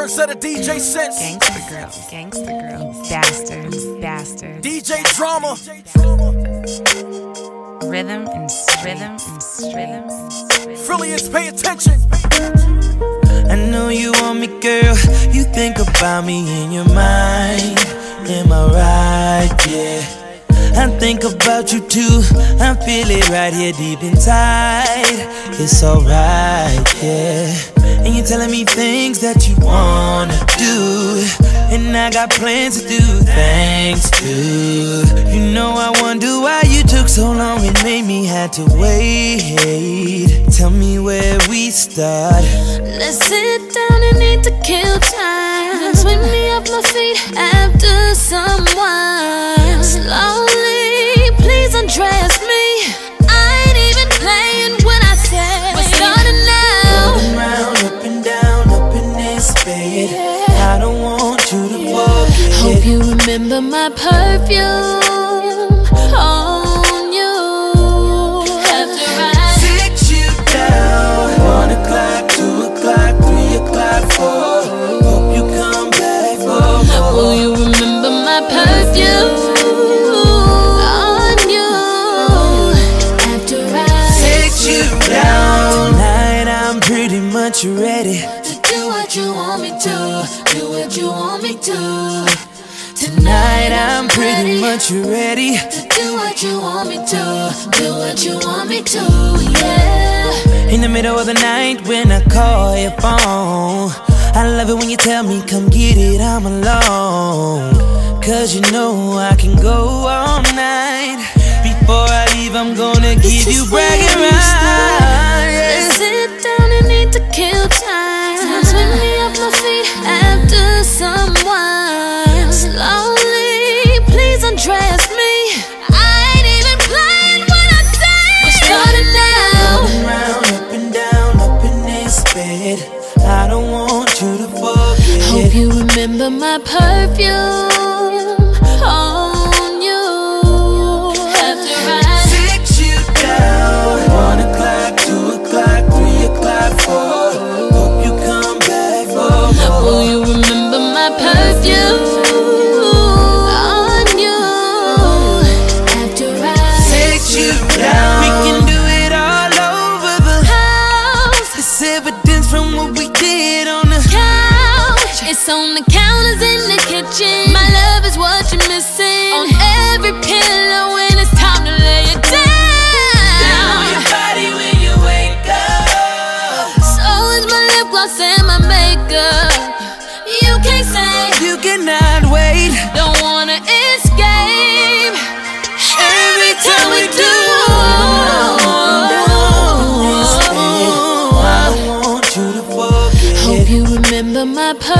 Trendsetter DJ Sense. Gangsta girls, gangsta girls, bastards, bastards. DJ Drama. Rhythm and rhythm and rhythm. Phillians, pay attention. I know you want me, girl. You think about me in your mind. Am I right? Yeah. I think about you too. I feel it right here deep inside. It's alright, yeah. And you're telling me things that you wanna do. And I got plans to do thanks to. You know, I wonder why you took so long. It made me had to wait. Tell me where we start. Let's sit down and need to kill time. Sweep me off my feet after someone. You remember my perfume on you. After I Sit you down. One o'clock, two o'clock, three o'clock, four. Hope you come back for more. Will you remember my perfume on you? After I Sit you down. Tonight I'm pretty much ready. to do what you want me to, do what you want me to. Pretty much ready. to do what you want me to, do what you want me to, yeah. In the middle of the night when I call your phone. I love it when you tell me, come get it, I'm alone. Cause you know I can go all night. Before I leave, I'm gonna give you bragging rights. My It's on the counters in the kitchen. My love is what you're missing. On every pillow when it's time to lay it down. Down on your body when you wake up. So is my lip gloss and my makeup. You can't say you cannot wait. Don't wanna escape. Every time we do. my purpose.